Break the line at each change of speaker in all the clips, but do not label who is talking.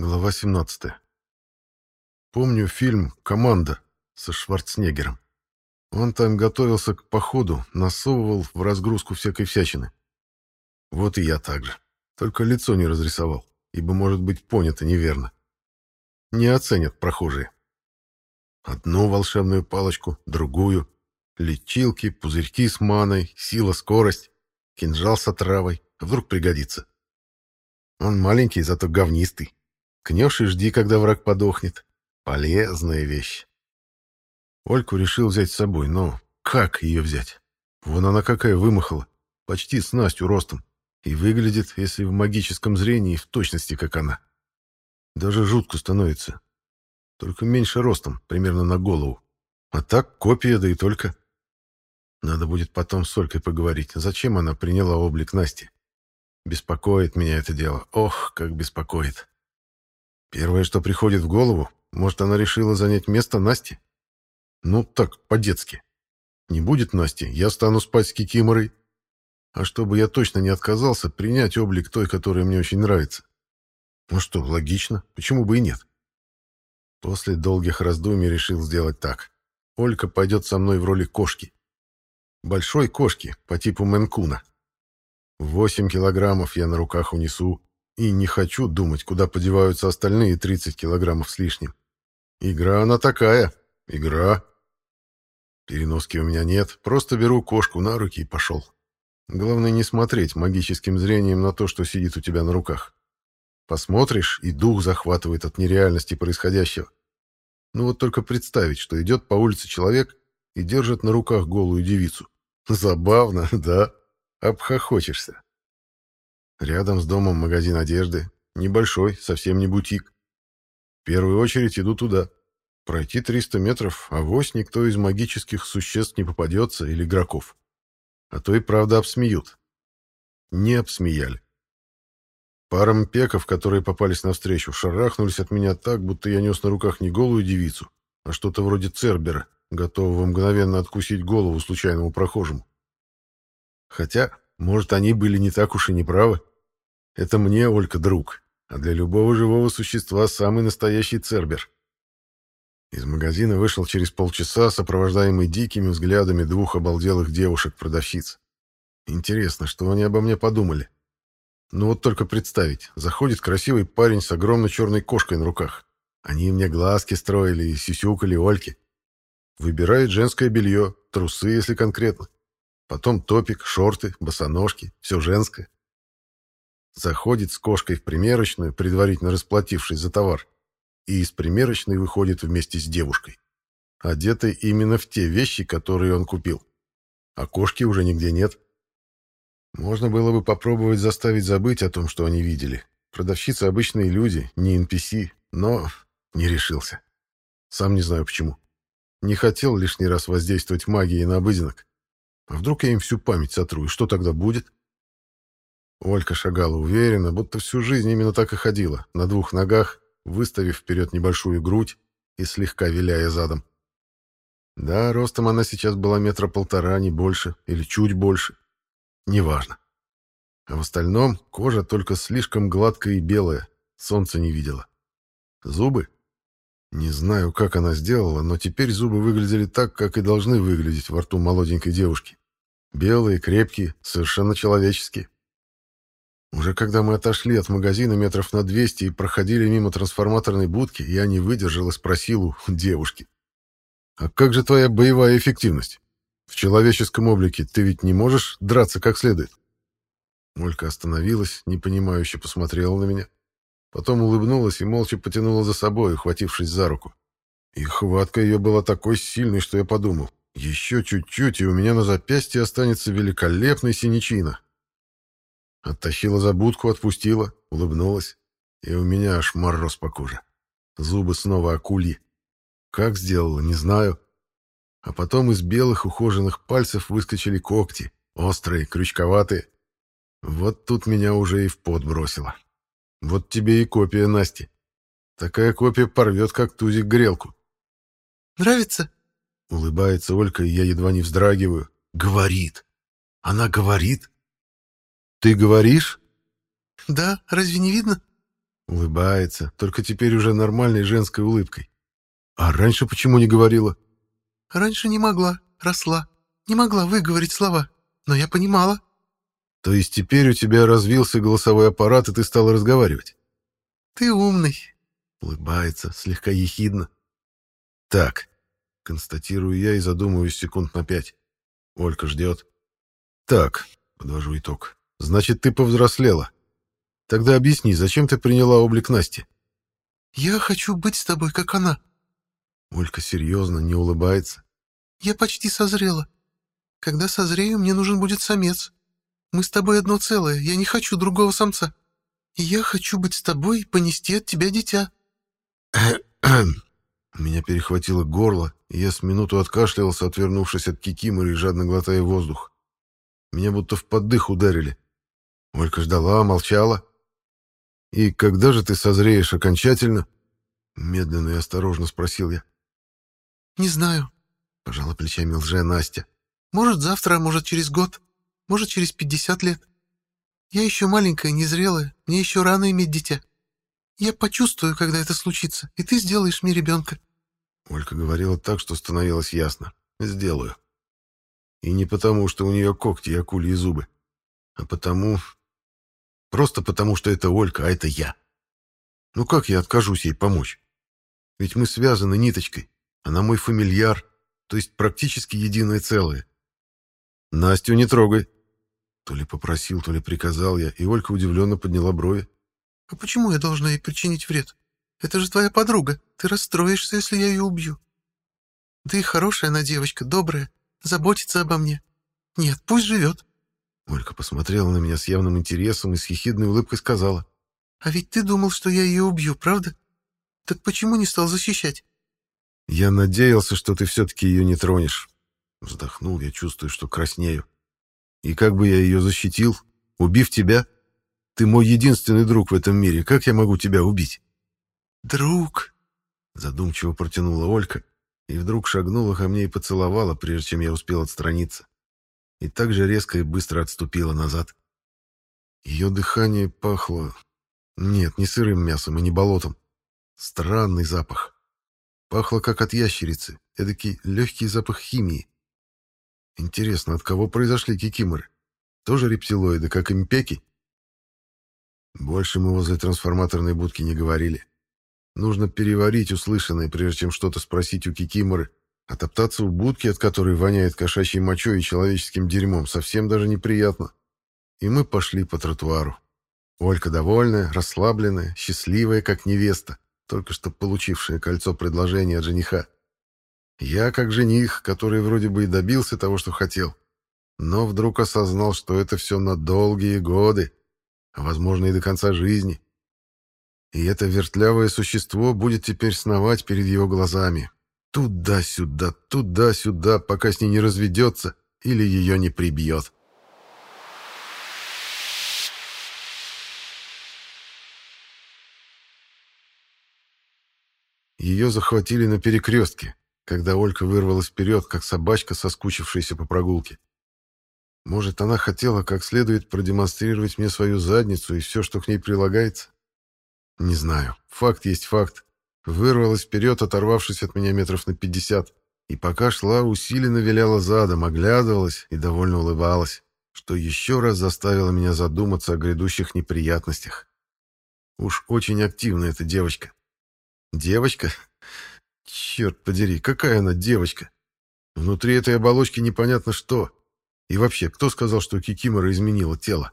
Глава 17. Помню фильм «Команда» со Шварценеггером. Он там готовился к походу, насовывал в разгрузку всякой всячины. Вот и я так же. Только лицо не разрисовал, ибо может быть понято неверно. Не оценят прохожие. Одну волшебную палочку, другую. Лечилки, пузырьки с маной, сила, скорость, кинжал с отравой. Вдруг пригодится. Он маленький, зато говнистый. Кнешь и жди, когда враг подохнет. Полезная вещь. Ольку решил взять с собой, но как ее взять? Вон она какая вымахала. Почти с Настю ростом. И выглядит, если в магическом зрении, в точности, как она. Даже жутко становится. Только меньше ростом, примерно на голову. А так копия, да и только. Надо будет потом с Олькой поговорить, зачем она приняла облик Насти. Беспокоит меня это дело. Ох, как беспокоит. Первое, что приходит в голову, может, она решила занять место Насти? Ну, так, по-детски. Не будет Насти, я стану спать с Кикиморой. А чтобы я точно не отказался принять облик той, которая мне очень нравится. Ну что, логично, почему бы и нет? После долгих раздумий решил сделать так. Олька пойдет со мной в роли кошки. Большой кошки, по типу Менкуна. Восемь килограммов я на руках унесу, и не хочу думать, куда подеваются остальные 30 килограммов с лишним. Игра она такая. Игра. Переноски у меня нет. Просто беру кошку на руки и пошел. Главное не смотреть магическим зрением на то, что сидит у тебя на руках. Посмотришь, и дух захватывает от нереальности происходящего. Ну вот только представить, что идет по улице человек и держит на руках голую девицу. Забавно, да? Обхохочешься. Рядом с домом магазин одежды. Небольшой, совсем не бутик. В первую очередь иду туда. Пройти 300 метров, а вось никто из магических существ не попадется или игроков. А то и правда обсмеют. Не обсмеяли. Пара мпеков, которые попались навстречу, шарахнулись от меня так, будто я нес на руках не голую девицу, а что-то вроде цербера, готового мгновенно откусить голову случайному прохожему. Хотя, может, они были не так уж и неправы. Это мне, Олька, друг, а для любого живого существа самый настоящий цербер. Из магазина вышел через полчаса, сопровождаемый дикими взглядами двух обалделых девушек-продавщиц. Интересно, что они обо мне подумали? Ну вот только представить, заходит красивый парень с огромной черной кошкой на руках. Они мне глазки строили и сисюкали Ольки. Выбирает женское белье, трусы, если конкретно. Потом топик, шорты, босоножки, все женское заходит с кошкой в примерочную, предварительно расплатившись за товар, и из примерочной выходит вместе с девушкой, одетой именно в те вещи, которые он купил. А кошки уже нигде нет. Можно было бы попробовать заставить забыть о том, что они видели. Продавщицы обычные люди, не NPC, но не решился. Сам не знаю почему. Не хотел лишний раз воздействовать магией на обыденок. А вдруг я им всю память сотру, и что тогда будет? Олька шагала уверенно, будто всю жизнь именно так и ходила, на двух ногах, выставив вперед небольшую грудь и слегка виляя задом. Да, ростом она сейчас была метра полтора, не больше, или чуть больше. Неважно. А в остальном кожа только слишком гладкая и белая, солнца не видела. Зубы? Не знаю, как она сделала, но теперь зубы выглядели так, как и должны выглядеть во рту молоденькой девушки. Белые, крепкие, совершенно человеческие. Уже когда мы отошли от магазина метров на 200 и проходили мимо трансформаторной будки, я не выдержал и спросил у девушки. «А как же твоя боевая эффективность? В человеческом облике ты ведь не можешь драться как следует?» Олька остановилась, непонимающе посмотрела на меня. Потом улыбнулась и молча потянула за собой, ухватившись за руку. И хватка ее была такой сильной, что я подумал, еще чуть-чуть, и у меня на запястье останется великолепный синячина, Оттащила за будку, отпустила, улыбнулась. И у меня аж мороз по коже. Зубы снова акульи. Как сделала, не знаю. А потом из белых ухоженных пальцев выскочили когти, острые, крючковатые. Вот тут меня уже и в пот бросило. Вот тебе и копия Насти. Такая копия порвет, как тузик, грелку.
«Нравится?»
— улыбается Олька, и я едва не вздрагиваю. «Говорит! Она говорит!» «Ты говоришь?»
«Да, разве не видно?»
Улыбается, только теперь уже нормальной женской улыбкой. А раньше почему не говорила?
Раньше не могла, росла. Не могла выговорить слова, но я понимала.
То есть теперь у тебя развился голосовой аппарат, и ты стала разговаривать?
Ты умный.
Улыбается, слегка ехидно. Так, констатирую я и задумываюсь секунд на пять. Олька ждет. Так, подвожу итог. Значит, ты повзрослела. Тогда объясни, зачем ты приняла облик Насти?
Я хочу быть с тобой, как она.
Олька серьезно, не улыбается.
Я почти созрела. Когда созрею, мне нужен будет самец. Мы с тобой одно целое, я не хочу другого самца. И я хочу быть с тобой и понести от тебя дитя.
Меня перехватило горло, и я с минуту откашлялся, отвернувшись от кикиморы и жадно глотая воздух. Меня будто в поддых ударили. Олька ждала, молчала. «И когда же ты созреешь окончательно?» Медленно и осторожно спросил я.
«Не знаю», — пожала плечами лже Настя. «Может, завтра, а может, через год, может, через пятьдесят лет. Я еще маленькая, незрелая, мне еще рано иметь дитя. Я почувствую, когда это случится, и ты сделаешь мне ребенка».
Олька говорила так, что становилось ясно. «Сделаю». И не потому, что у нее когти и акульи зубы, а потому... Просто потому, что это Олька, а это я. Ну как я откажусь ей помочь? Ведь мы связаны ниточкой. Она мой фамильяр, то есть практически единое целое. Настю не трогай. То ли попросил, то ли приказал я, и Олька удивленно подняла брови.
А почему я должна ей причинить вред? Это же твоя подруга. Ты расстроишься, если я ее убью. Да и хорошая она девочка, добрая заботится обо мне. Нет, пусть живет.
Олька посмотрела на меня с явным интересом и с хихидной улыбкой сказала.
«А ведь ты думал, что я ее убью, правда? Так почему не стал защищать?»
«Я надеялся, что ты все-таки ее не тронешь». Вздохнул я, чувствую, что краснею. «И как бы я ее защитил, убив тебя? Ты мой единственный друг в этом мире. Как я могу тебя убить?»
«Друг!»
Задумчиво протянула Олька и вдруг шагнула ко мне и поцеловала, прежде чем я успел отстраниться. И так же резко и быстро отступила назад. Ее дыхание пахло... Нет, не сырым мясом и не болотом. Странный запах. Пахло, как от ящерицы, эдакий легкий запах химии. Интересно, от кого произошли кикиморы? Тоже рептилоиды, как импеки? Больше мы возле трансформаторной будки не говорили. Нужно переварить услышанное, прежде чем что-то спросить у Кикиморы. А топтаться у будки, от которой воняет кошачьей мочой и человеческим дерьмом, совсем даже неприятно. И мы пошли по тротуару. Олька довольная, расслабленная, счастливая, как невеста, только что получившая кольцо предложения от жениха. Я как жених, который вроде бы и добился того, что хотел, но вдруг осознал, что это все на долгие годы, а возможно и до конца жизни. И это вертлявое существо будет теперь сновать перед его глазами. Туда-сюда, туда-сюда, пока с ней не разведется или ее не прибьет. Ее захватили на перекрестке, когда Олька вырвалась вперед, как собачка, соскучившаяся по прогулке. Может, она хотела как следует продемонстрировать мне свою задницу и все, что к ней прилагается? Не знаю. Факт есть факт. Вырвалась вперед, оторвавшись от меня метров на пятьдесят. И пока шла, усиленно виляла задом, оглядывалась и довольно улыбалась, что еще раз заставило меня задуматься о грядущих неприятностях. Уж очень активная эта девочка. Девочка? Черт подери, какая она девочка? Внутри этой оболочки непонятно что. И вообще, кто сказал, что Кикимора изменила тело?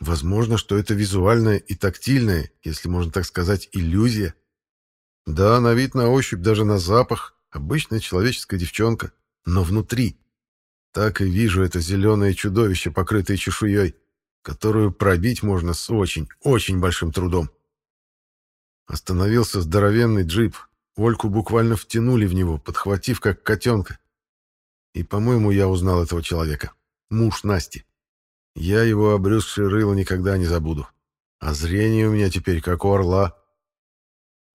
Возможно, что это визуальная и тактильная, если можно так сказать, иллюзия. Да, на вид, на ощупь, даже на запах, обычная человеческая девчонка, но внутри. Так и вижу это зеленое чудовище, покрытое чешуей, которую пробить можно с очень, очень большим трудом. Остановился здоровенный джип. Ольку буквально втянули в него, подхватив как котенка. И, по-моему, я узнал этого человека. Муж Насти. Я его обрюзгшее рыло никогда не забуду. А зрение у меня теперь как у орла.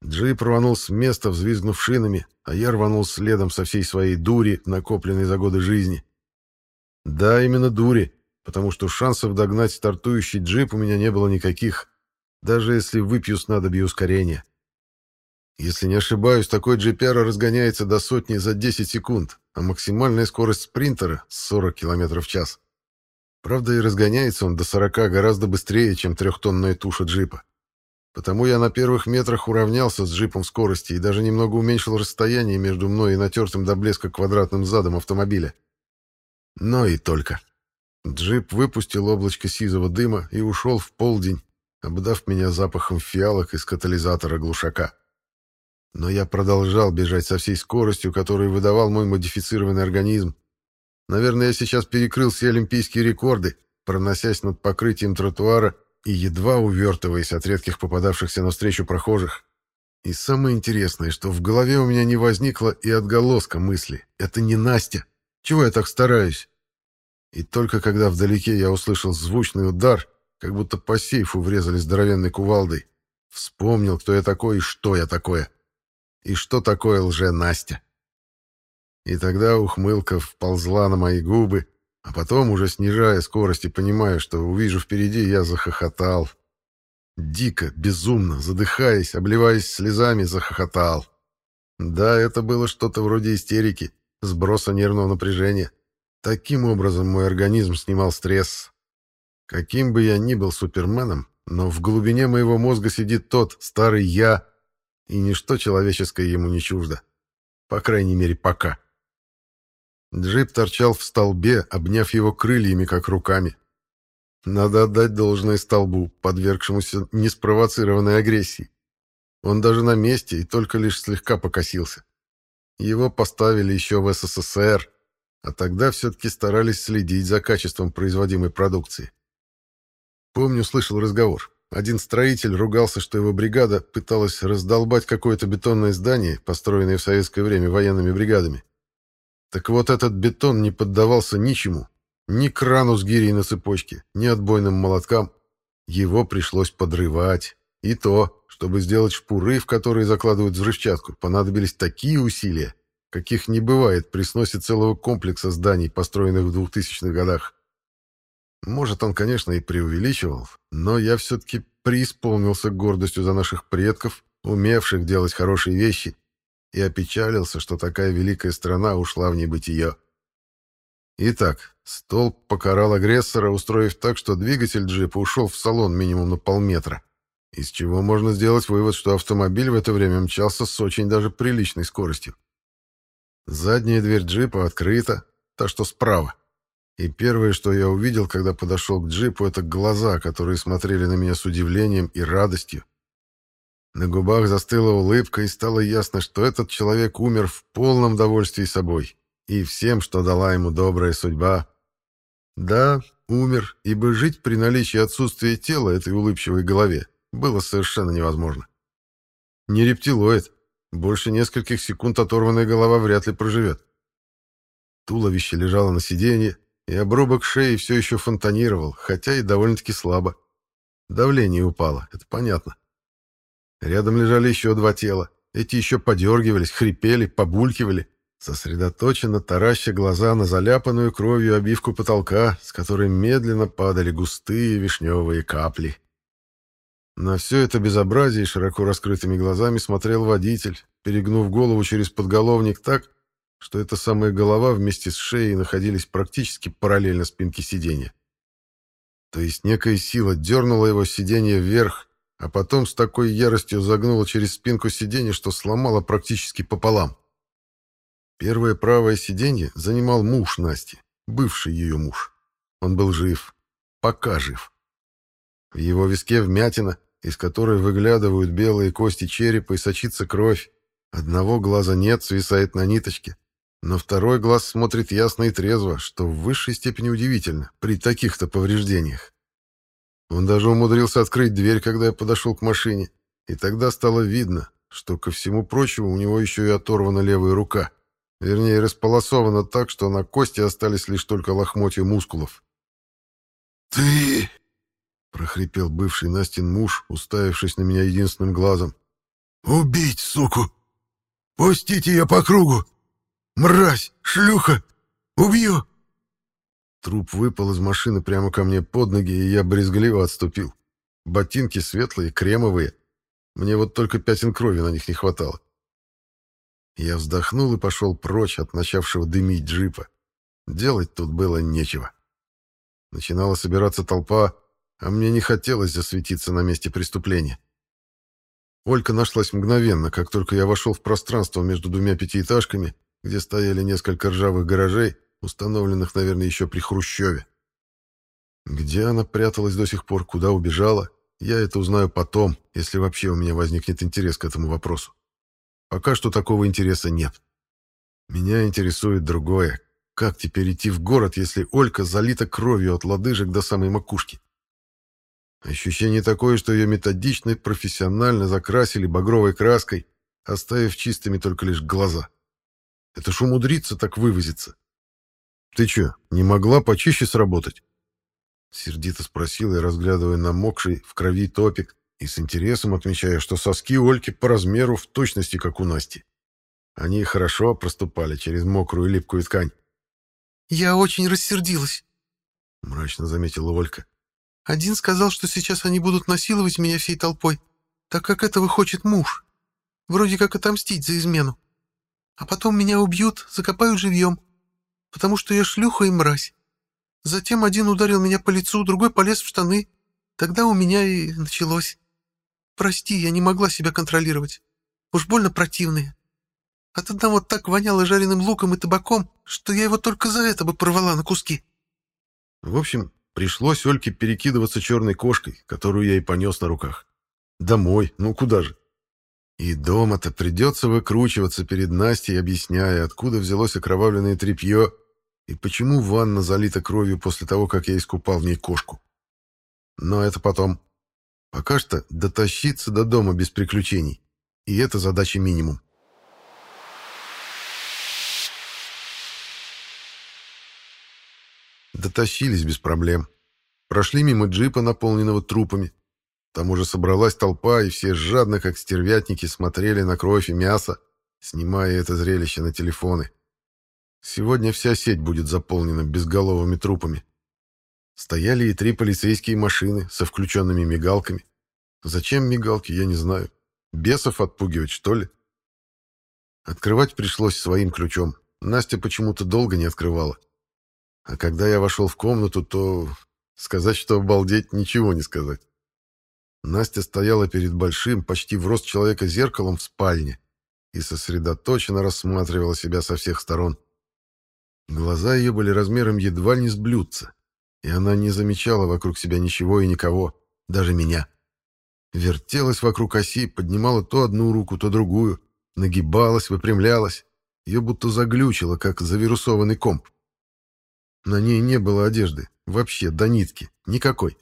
Джип рванул с места, взвизгнув шинами, а я рванул следом со всей своей дури, накопленной за годы жизни. Да, именно дури, потому что шансов догнать стартующий джип у меня не было никаких. даже если выпью снадобье ускорения. Если не ошибаюсь, такой GPR разгоняется до сотни за 10 секунд, а максимальная скорость спринтера — 40 км в час. Правда, и разгоняется он до 40 гораздо быстрее, чем трехтонная туша джипа. Потому я на первых метрах уравнялся с джипом в скорости и даже немного уменьшил расстояние между мной и натертым до блеска квадратным задом автомобиля. Но и только. Джип выпустил облачко сизого дыма и ушел в полдень, обдав меня запахом фиалок из катализатора глушака. Но я продолжал бежать со всей скоростью, которую выдавал мой модифицированный организм, Наверное, я сейчас перекрыл все олимпийские рекорды, проносясь над покрытием тротуара и едва увертываясь от редких попадавшихся навстречу прохожих. И самое интересное, что в голове у меня не возникло и отголоска мысли. Это не Настя. Чего я так стараюсь? И только когда вдалеке я услышал звучный удар, как будто по сейфу врезали здоровенной кувалдой, вспомнил, кто я такой и что я такое. И что такое лже-Настя. И тогда ухмылка вползла на мои губы, а потом, уже снижая скорость и понимая, что увижу впереди, я захохотал. Дико, безумно, задыхаясь, обливаясь слезами, захохотал. Да, это было что-то вроде истерики, сброса нервного напряжения. Таким образом мой организм снимал стресс. Каким бы я ни был суперменом, но в глубине моего мозга сидит тот, старый я, и ничто человеческое ему не чуждо. По крайней мере, пока. Джип торчал в столбе, обняв его крыльями, как руками. Надо отдать должное столбу, подвергшемуся неспровоцированной агрессии. Он даже на месте и только лишь слегка покосился. Его поставили еще в СССР, а тогда все-таки старались следить за качеством производимой продукции. Помню, слышал разговор. Один строитель ругался, что его бригада пыталась раздолбать какое-то бетонное здание, построенное в советское время военными бригадами. Так вот этот бетон не поддавался ничему. Ни крану с гирей на цепочке, ни отбойным молоткам. Его пришлось подрывать. И то, чтобы сделать шпуры, в которые закладывают взрывчатку, понадобились такие усилия, каких не бывает при сносе целого комплекса зданий, построенных в 2000-х годах. Может, он, конечно, и преувеличивал, но я все-таки преисполнился гордостью за наших предков, умевших делать хорошие вещи и опечалился, что такая великая страна ушла в небытие. Итак, столб покарал агрессора, устроив так, что двигатель джипа ушел в салон минимум на полметра, из чего можно сделать вывод, что автомобиль в это время мчался с очень даже приличной скоростью. Задняя дверь джипа открыта, та, что справа. И первое, что я увидел, когда подошел к джипу, это глаза, которые смотрели на меня с удивлением и радостью. На губах застыла улыбка, и стало ясно, что этот человек умер в полном довольстве собой и всем, что дала ему добрая судьба. Да, умер, ибо жить при наличии отсутствия тела этой улыбчивой голове было совершенно невозможно. Не рептилоид. Больше нескольких секунд оторванная голова вряд ли проживет. Туловище лежало на сиденье, и обрубок шеи все еще фонтанировал, хотя и довольно-таки слабо. Давление упало, это понятно. Рядом лежали еще два тела. Эти еще подергивались, хрипели, побулькивали, сосредоточенно тараща глаза на заляпанную кровью обивку потолка, с которой медленно падали густые вишневые капли. На все это безобразие широко раскрытыми глазами смотрел водитель, перегнув голову через подголовник так, что эта самая голова вместе с шеей находились практически параллельно спинке сиденья. То есть некая сила дернула его сиденье вверх, а потом с такой яростью загнула через спинку сиденья, что сломала практически пополам. Первое правое сиденье занимал муж Насти, бывший ее муж. Он был жив. Пока жив. В его виске вмятина, из которой выглядывают белые кости черепа и сочится кровь. Одного глаза нет, свисает на ниточке. Но второй глаз смотрит ясно и трезво, что в высшей степени удивительно при таких-то повреждениях. Он даже умудрился открыть дверь, когда я подошел к машине, и тогда стало видно, что, ко всему прочему, у него еще и оторвана левая рука. Вернее, располосована так, что на кости остались лишь только лохмотья мускулов.
«Ты...»
— прохрипел бывший Настин муж, уставившись на меня единственным глазом.
«Убить, суку! Пустить ее по кругу! Мразь! Шлюха! Убью!»
Труп выпал из машины прямо ко мне под ноги, и я брезгливо отступил. Ботинки светлые, кремовые. Мне вот только пятен крови на них не хватало. Я вздохнул и пошел прочь от начавшего дымить джипа. Делать тут было нечего. Начинала собираться толпа, а мне не хотелось засветиться на месте преступления. Олька нашлась мгновенно, как только я вошел в пространство между двумя пятиэтажками, где стояли несколько ржавых гаражей, установленных, наверное, еще при Хрущеве. Где она пряталась до сих пор, куда убежала, я это узнаю потом, если вообще у меня возникнет интерес к этому вопросу. Пока что такого интереса нет. Меня интересует другое. Как теперь идти в город, если Олька залита кровью от лодыжек до самой макушки? Ощущение такое, что ее методично и профессионально закрасили багровой краской, оставив чистыми только лишь глаза. Это ж умудриться так вывозиться. Ты что, не могла почище сработать? Сердито спросила я, разглядывая намокший в крови топик и с интересом отмечая, что соски Ольки по размеру в точности, как у Насти. Они хорошо проступали через мокрую липкую ткань.
«Я очень рассердилась», — мрачно заметила Олька. Один сказал, что сейчас они будут насиловать меня всей толпой, так как этого хочет муж. Вроде как отомстить за измену. А потом меня убьют, закопают живьем, потому что я шлюха и мразь. Затем один ударил меня по лицу, другой полез в штаны. Тогда у меня и началось. Прости, я не могла себя контролировать. Уж больно противные. От одного так воняло жареным луком и табаком, что я его только за это бы порвала на куски.
В общем, Пришлось Ольке перекидываться черной кошкой, которую я и понес на руках. Домой, ну куда же? И дома-то придется выкручиваться перед Настей, объясняя, откуда взялось окровавленное тряпье и почему ванна залита кровью после того, как я искупал в ней кошку. Но это потом. Пока что дотащиться до дома без приключений. И это задача минимум. Дотащились без проблем. Прошли мимо джипа, наполненного трупами. Там уже собралась толпа, и все жадно, как стервятники, смотрели на кровь и мясо, снимая это зрелище на телефоны. Сегодня вся сеть будет заполнена безголовыми трупами. Стояли и три полицейские машины со включенными мигалками. Зачем мигалки, я не знаю. Бесов отпугивать, что ли? Открывать пришлось своим ключом. Настя почему-то долго не открывала. А когда я вошел в комнату, то сказать, что обалдеть, ничего не сказать. Настя стояла перед большим, почти в рост человека зеркалом в спальне и сосредоточенно рассматривала себя со всех сторон. Глаза ее были размером едва не с блюдца, и она не замечала вокруг себя ничего и никого, даже меня. Вертелась вокруг оси, поднимала то одну руку, то другую, нагибалась, выпрямлялась. Ее будто заглючило, как завирусованный комп. На ней не было одежды, вообще до нитки, никакой.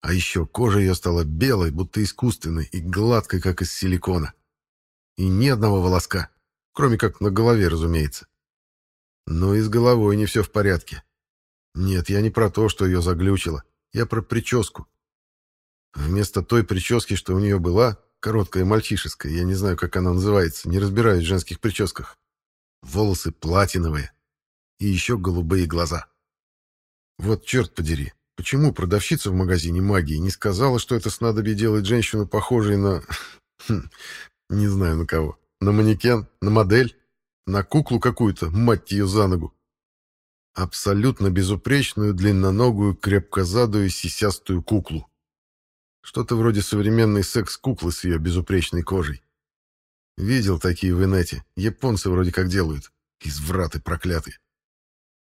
А еще кожа ее стала белой, будто искусственной, и гладкой, как из силикона. И ни одного волоска, кроме как на голове, разумеется. Но и с головой не все в порядке. Нет, я не про то, что ее заглючило. Я про прическу. Вместо той прически, что у нее была, короткая мальчишеская, я не знаю, как она называется, не разбираюсь в женских прическах. Волосы платиновые, и еще голубые глаза. Вот черт подери, почему продавщица в магазине магии не сказала, что это снадобье делает женщину похожей на... Хм, не знаю на кого. На манекен? На модель? На куклу какую-то, мать ее за ногу? Абсолютно безупречную, длинноногую, крепкозадую, сисястую куклу. Что-то вроде современной секс-куклы с ее безупречной кожей. Видел такие в инете. Японцы вроде как делают. Извраты проклятые.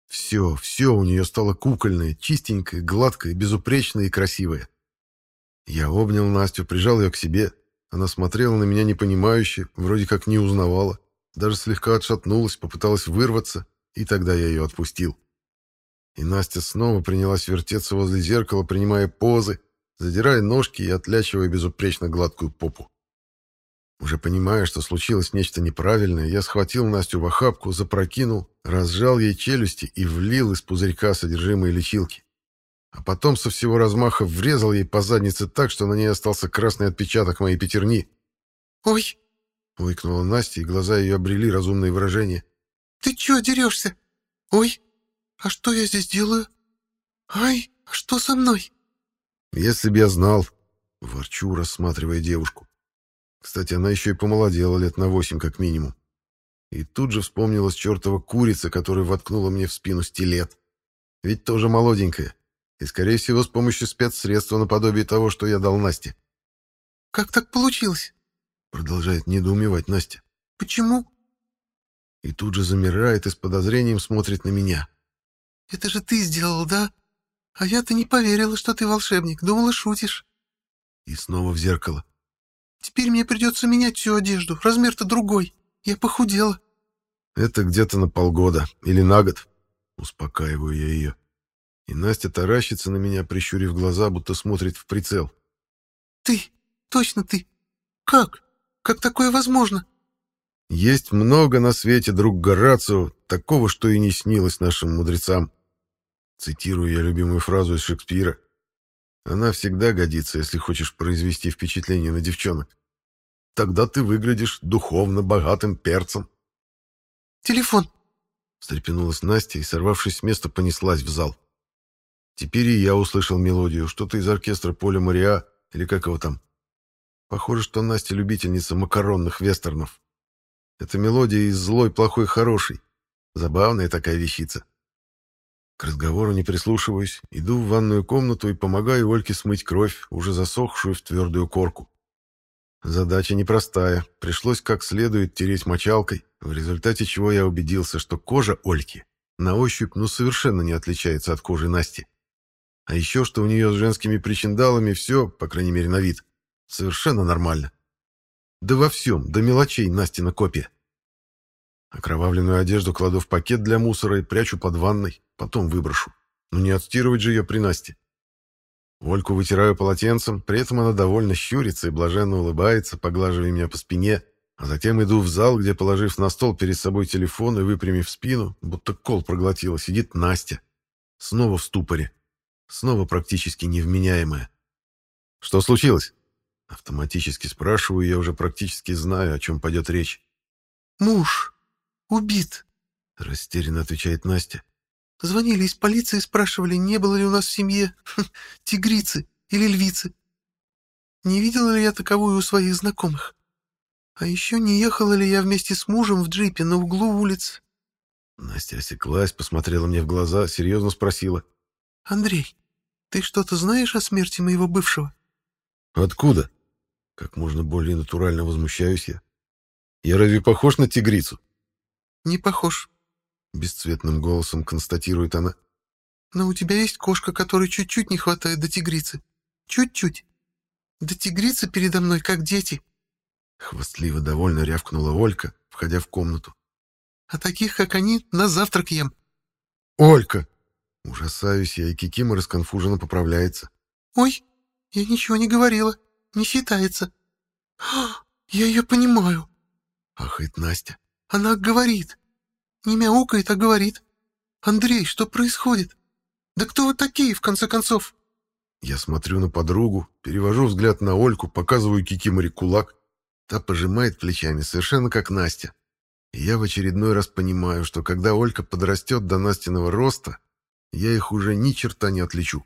Все, все у нее стало кукольное, чистенькое, гладкое, безупречное и красивое. Я обнял Настю, прижал ее к себе. Она смотрела на меня непонимающе, вроде как не узнавала. Даже слегка отшатнулась, попыталась вырваться, и тогда я ее отпустил. И Настя снова принялась вертеться возле зеркала, принимая позы, задирая ножки и отлячивая безупречно гладкую попу. Уже понимая, что случилось нечто неправильное, я схватил Настю в охапку, запрокинул, разжал ей челюсти и влил из пузырька содержимое лечилки. А потом со всего размаха врезал ей по заднице так, что на ней остался красный отпечаток моей пятерни.
«Ой!»
— выкнула Настя, и глаза ее обрели разумные выражения.
«Ты чего дерешься? Ой, а что я здесь делаю? Ай, а что со мной?»
«Если б я знал, Ворчу, рассматривая девушку. Кстати, она еще и помолодела лет на восемь как минимум. И тут же вспомнилась чертова курица, которая воткнула мне в спину стилет. Ведь тоже молоденькая. И, скорее всего, с помощью спецсредства наподобие того, что я дал Насте.
«Как так получилось?»
Продолжает недоумевать Настя.
«Почему?»
И тут же замирает и с подозрением смотрит на меня.
«Это же ты сделал, да? А я-то не поверила, что ты волшебник. Думала, шутишь».
И снова в зеркало.
«Теперь мне придется менять всю одежду. Размер-то другой. Я похудела».
«Это где-то на полгода или на год». Успокаиваю я ее. И Настя таращится на меня, прищурив глаза, будто смотрит в прицел.
«Ты? Точно ты? Как? Как такое возможно?»
Есть много на свете, друг Горацио, такого, что и не снилось нашим мудрецам. Цитирую я любимую фразу из Шекспира. Она всегда годится, если хочешь произвести впечатление на девчонок. Тогда ты выглядишь духовно богатым перцем.
«Телефон!»
— встрепенулась Настя и, сорвавшись с места, понеслась в зал. Теперь и я услышал мелодию, что-то из оркестра Поля Мариа, или как его там. Похоже, что Настя любительница макаронных вестернов. Это мелодия из «Злой, плохой, хороший». Забавная такая вещица. К разговору не прислушиваюсь, иду в ванную комнату и помогаю Ольке смыть кровь, уже засохшую в твердую корку. Задача непростая, пришлось как следует тереть мочалкой, в результате чего я убедился, что кожа Ольки на ощупь ну совершенно не отличается от кожи Насти. А еще, что у нее с женскими причиндалами все, по крайней мере на вид, совершенно нормально. Да во всем, до мелочей Настина копия. Окровавленную одежду кладу в пакет для мусора и прячу под ванной, потом выброшу. Но не отстирывать же ее при Насте. Ольку вытираю полотенцем, при этом она довольно щурится и блаженно улыбается, поглаживая меня по спине, а затем иду в зал, где, положив на стол перед собой телефон и выпрямив спину, будто кол проглотила, сидит Настя. Снова в ступоре. Снова практически невменяемая. «Что случилось?» Автоматически спрашиваю, я уже практически знаю, о чем пойдет речь.
«Муж убит», —
растерянно отвечает Настя.
«Звонили из полиции спрашивали, не было ли у нас в семье тигрицы или львицы. Не видела ли я таковую у своих знакомых? А еще не ехала ли я вместе с мужем в джипе на углу улиц?»
Настя осеклась, посмотрела мне в глаза, серьезно спросила.
«Андрей, ты что-то знаешь о смерти моего бывшего?»
«Откуда?» Как можно более натурально возмущаюсь я. Я разве похож на тигрицу?
Не похож.
Бесцветным голосом констатирует она.
Но у тебя есть кошка, которой чуть-чуть не хватает до тигрицы. Чуть-чуть. Да тигрицы передо мной как дети.
Хвастливо довольно рявкнула Олька, входя в комнату.
А таких, как они, на завтрак ем.
Олька! Ужасаюсь я, и Кикима расконфуженно поправляется.
Ой, я ничего не говорила. Не считается. Я ее понимаю.
Ахает Настя.
Она говорит. Не мяукает, а говорит. Андрей, что происходит? Да кто вы такие, в конце концов?
Я смотрю на подругу, перевожу взгляд на Ольку, показываю Кикиморе кулак. Та пожимает плечами, совершенно как Настя. И я в очередной раз понимаю, что когда Олька подрастет до Настиного роста, я их уже ни черта не отличу.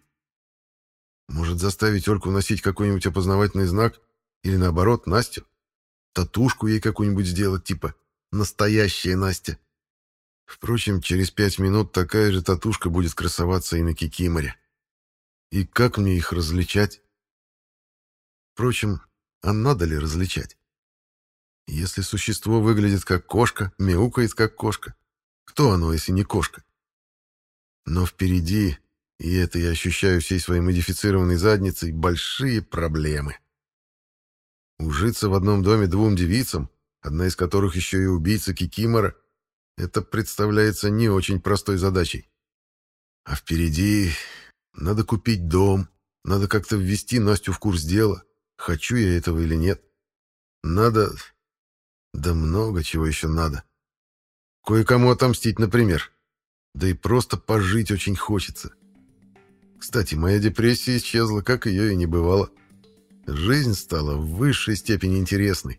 Может, заставить Ольку носить какой-нибудь опознавательный знак? Или наоборот, Настю? Татушку ей какую-нибудь сделать, типа «Настоящая Настя». Впрочем, через пять минут такая же татушка будет красоваться и на Кикиморе. И как мне их различать? Впрочем, а надо ли различать? Если существо выглядит как кошка, мяукает как кошка, кто оно, если не кошка? Но впереди и это я ощущаю всей своей модифицированной задницей большие проблемы. Ужиться в одном доме двум девицам, одна из которых еще и убийца Кикимора, это представляется не очень простой задачей. А впереди надо купить дом, надо как-то ввести Настю в курс дела, хочу я этого или нет. Надо... Да много чего еще надо. Кое-кому отомстить, например. Да и просто пожить очень хочется. Кстати, моя депрессия исчезла, как ее и не бывало. Жизнь стала в высшей степени интересной.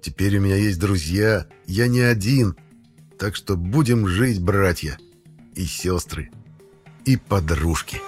Теперь у меня есть друзья, я не один. Так что будем жить, братья, и сестры, и подружки».